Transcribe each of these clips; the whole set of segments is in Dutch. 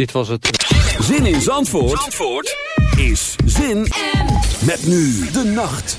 Dit was het. Zin in Zandvoort, Zandvoort is zin met nu de nacht.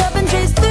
hundreds.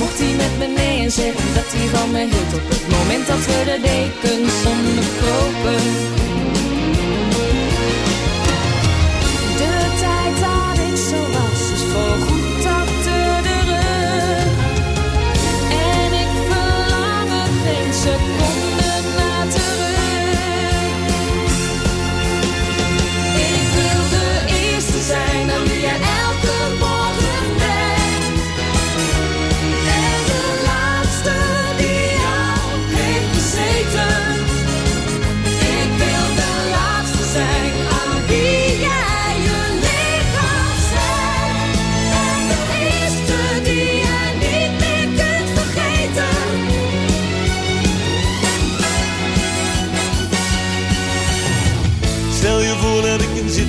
Mocht hij met me mee en zeggen dat hij van me hield op het moment dat we de dekens onderkropen. De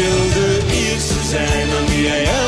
Wil de eerste zijn aan wie jij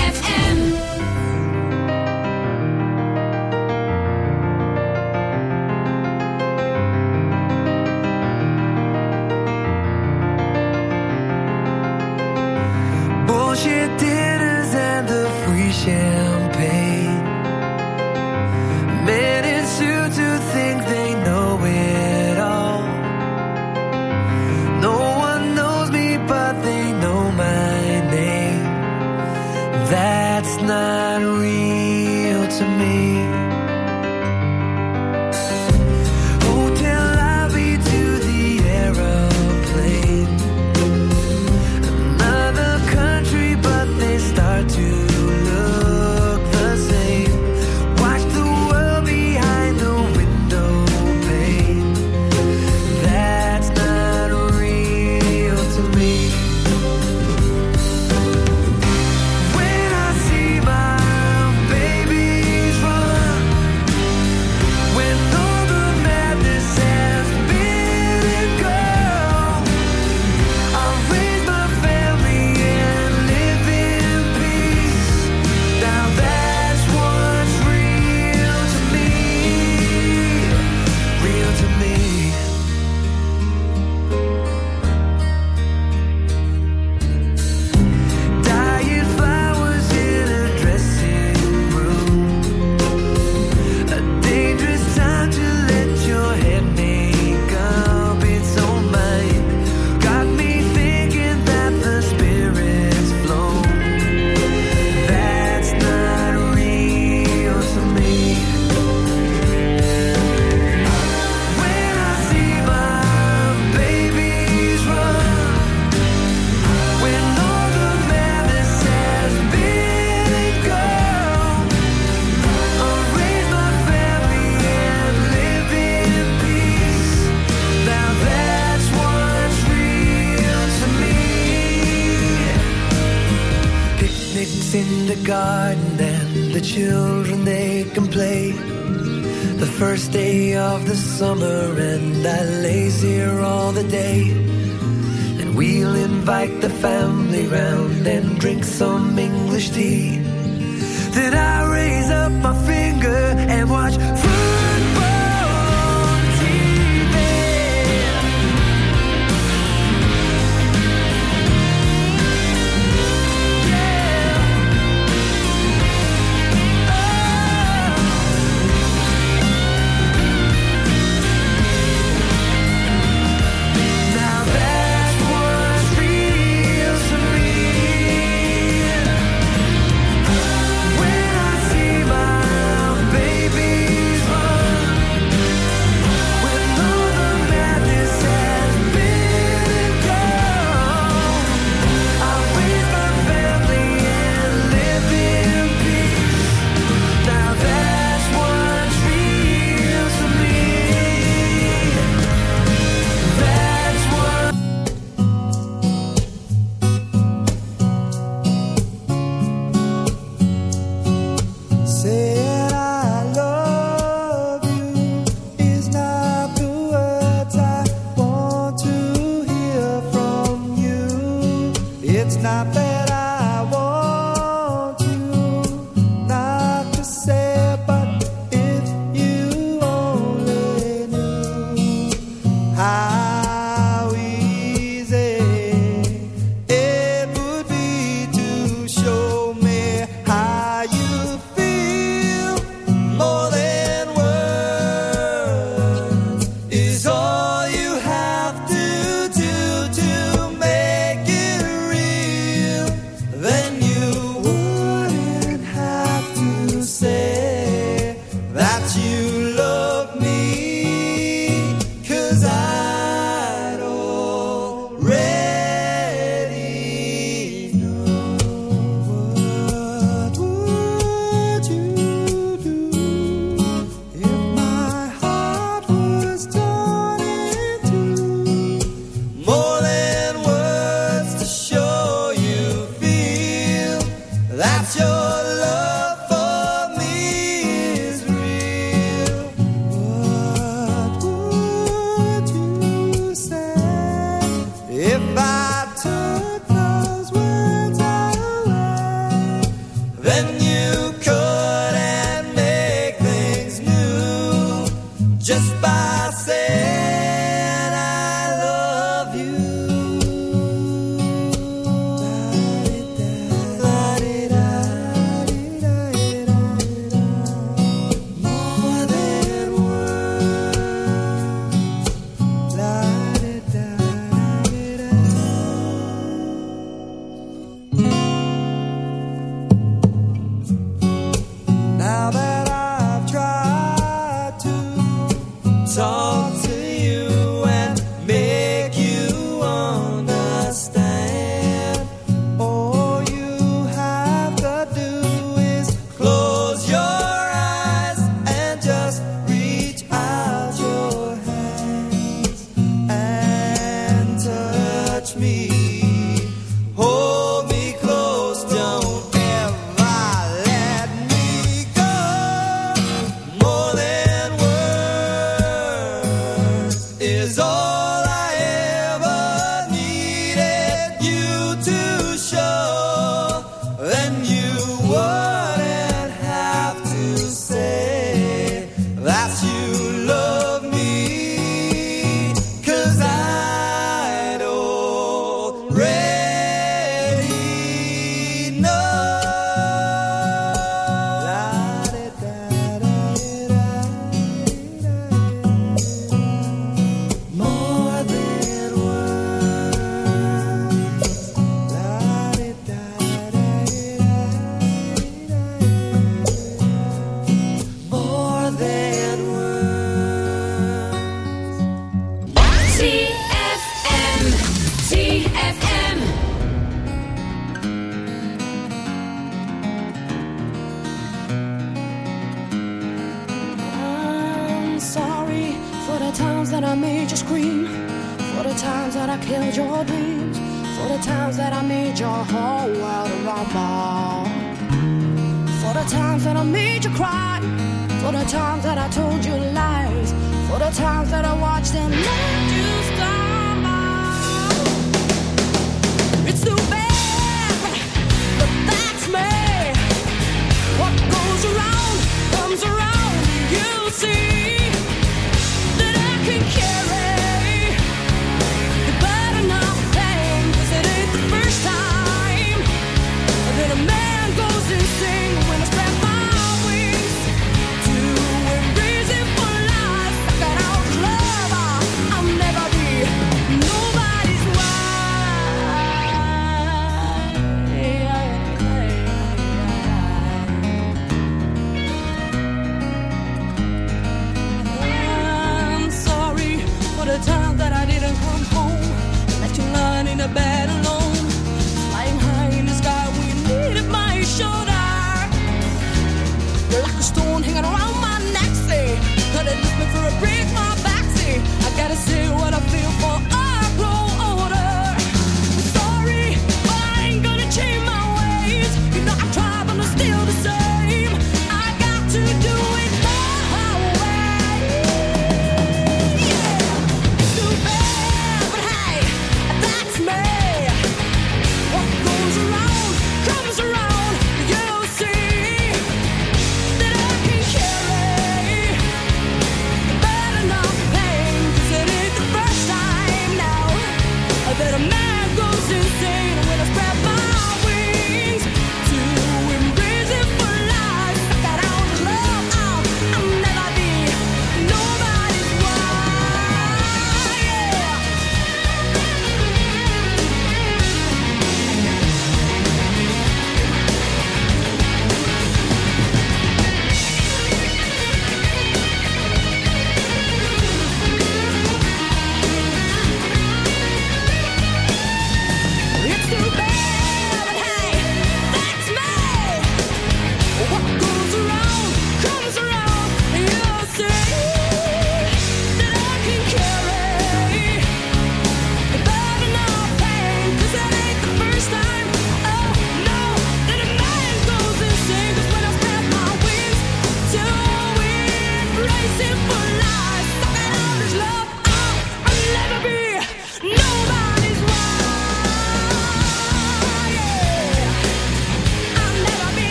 That's your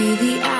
Be the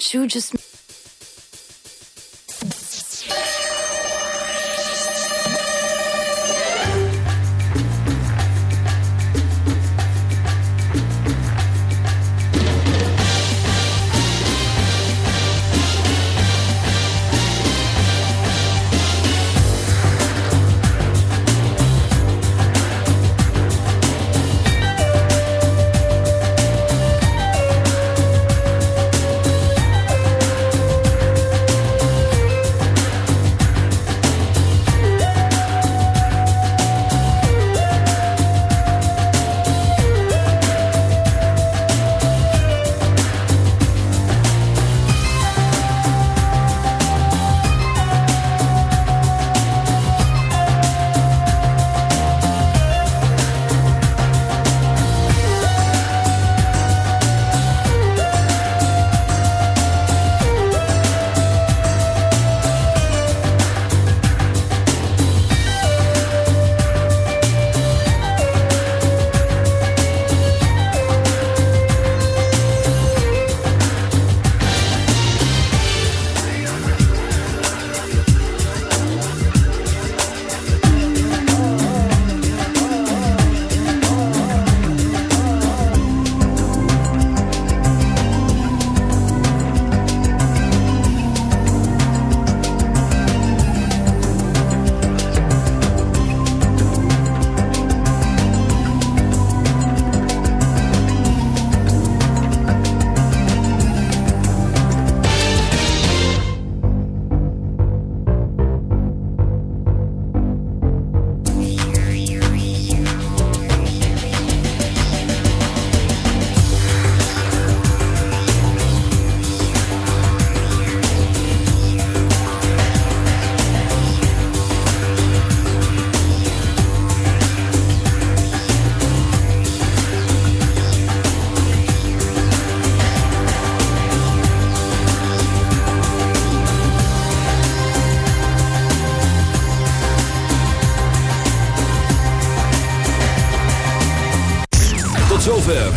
You just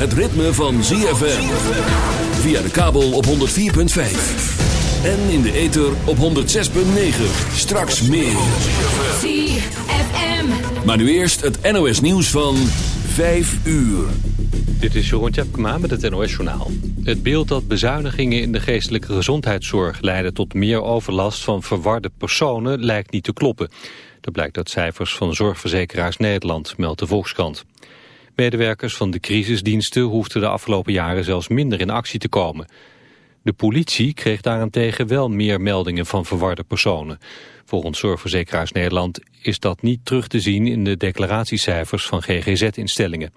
het ritme van ZFM. Via de kabel op 104.5. En in de ether op 106.9. Straks meer. ZFM. Maar nu eerst het NOS nieuws van 5 uur. Dit is Jeroen Tjepkema met het NOS Journaal. Het beeld dat bezuinigingen in de geestelijke gezondheidszorg leiden tot meer overlast van verwarde personen lijkt niet te kloppen. Dat blijkt uit cijfers van Zorgverzekeraars Nederland, meldt de Volkskrant. Medewerkers van de crisisdiensten hoefden de afgelopen jaren zelfs minder in actie te komen. De politie kreeg daarentegen wel meer meldingen van verwarde personen. Volgens Zorgverzekeraars Nederland is dat niet terug te zien in de declaratiecijfers van GGZ-instellingen.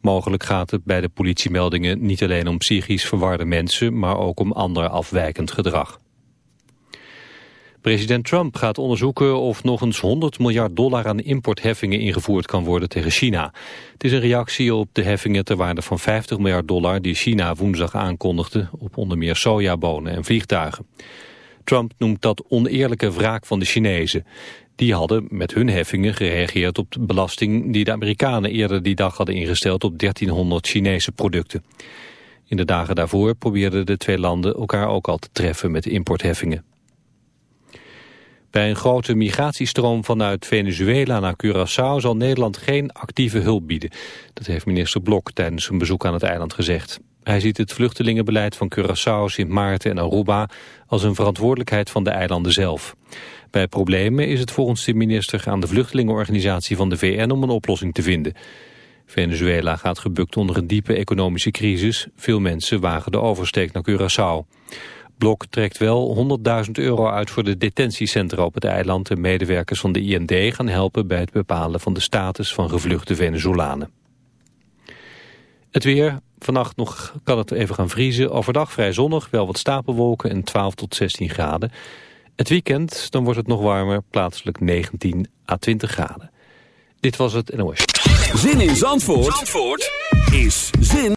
Mogelijk gaat het bij de politiemeldingen niet alleen om psychisch verwarde mensen, maar ook om ander afwijkend gedrag. President Trump gaat onderzoeken of nog eens 100 miljard dollar aan importheffingen ingevoerd kan worden tegen China. Het is een reactie op de heffingen ter waarde van 50 miljard dollar die China woensdag aankondigde op onder meer sojabonen en vliegtuigen. Trump noemt dat oneerlijke wraak van de Chinezen. Die hadden met hun heffingen gereageerd op de belasting die de Amerikanen eerder die dag hadden ingesteld op 1300 Chinese producten. In de dagen daarvoor probeerden de twee landen elkaar ook al te treffen met importheffingen. Bij een grote migratiestroom vanuit Venezuela naar Curaçao zal Nederland geen actieve hulp bieden. Dat heeft minister Blok tijdens een bezoek aan het eiland gezegd. Hij ziet het vluchtelingenbeleid van Curaçao, Sint Maarten en Aruba als een verantwoordelijkheid van de eilanden zelf. Bij problemen is het volgens de minister aan de vluchtelingenorganisatie van de VN om een oplossing te vinden. Venezuela gaat gebukt onder een diepe economische crisis. Veel mensen wagen de oversteek naar Curaçao. Blok trekt wel 100.000 euro uit voor de detentiecentra op het eiland. En medewerkers van de IND gaan helpen bij het bepalen van de status van gevluchte Venezolanen. Het weer, Vannacht nog kan het even gaan vriezen. Overdag vrij zonnig, wel wat stapelwolken en 12 tot 16 graden. Het weekend, dan wordt het nog warmer, plaatselijk 19 à 20 graden. Dit was het NOS. Zin in Zandvoort, Zandvoort is zin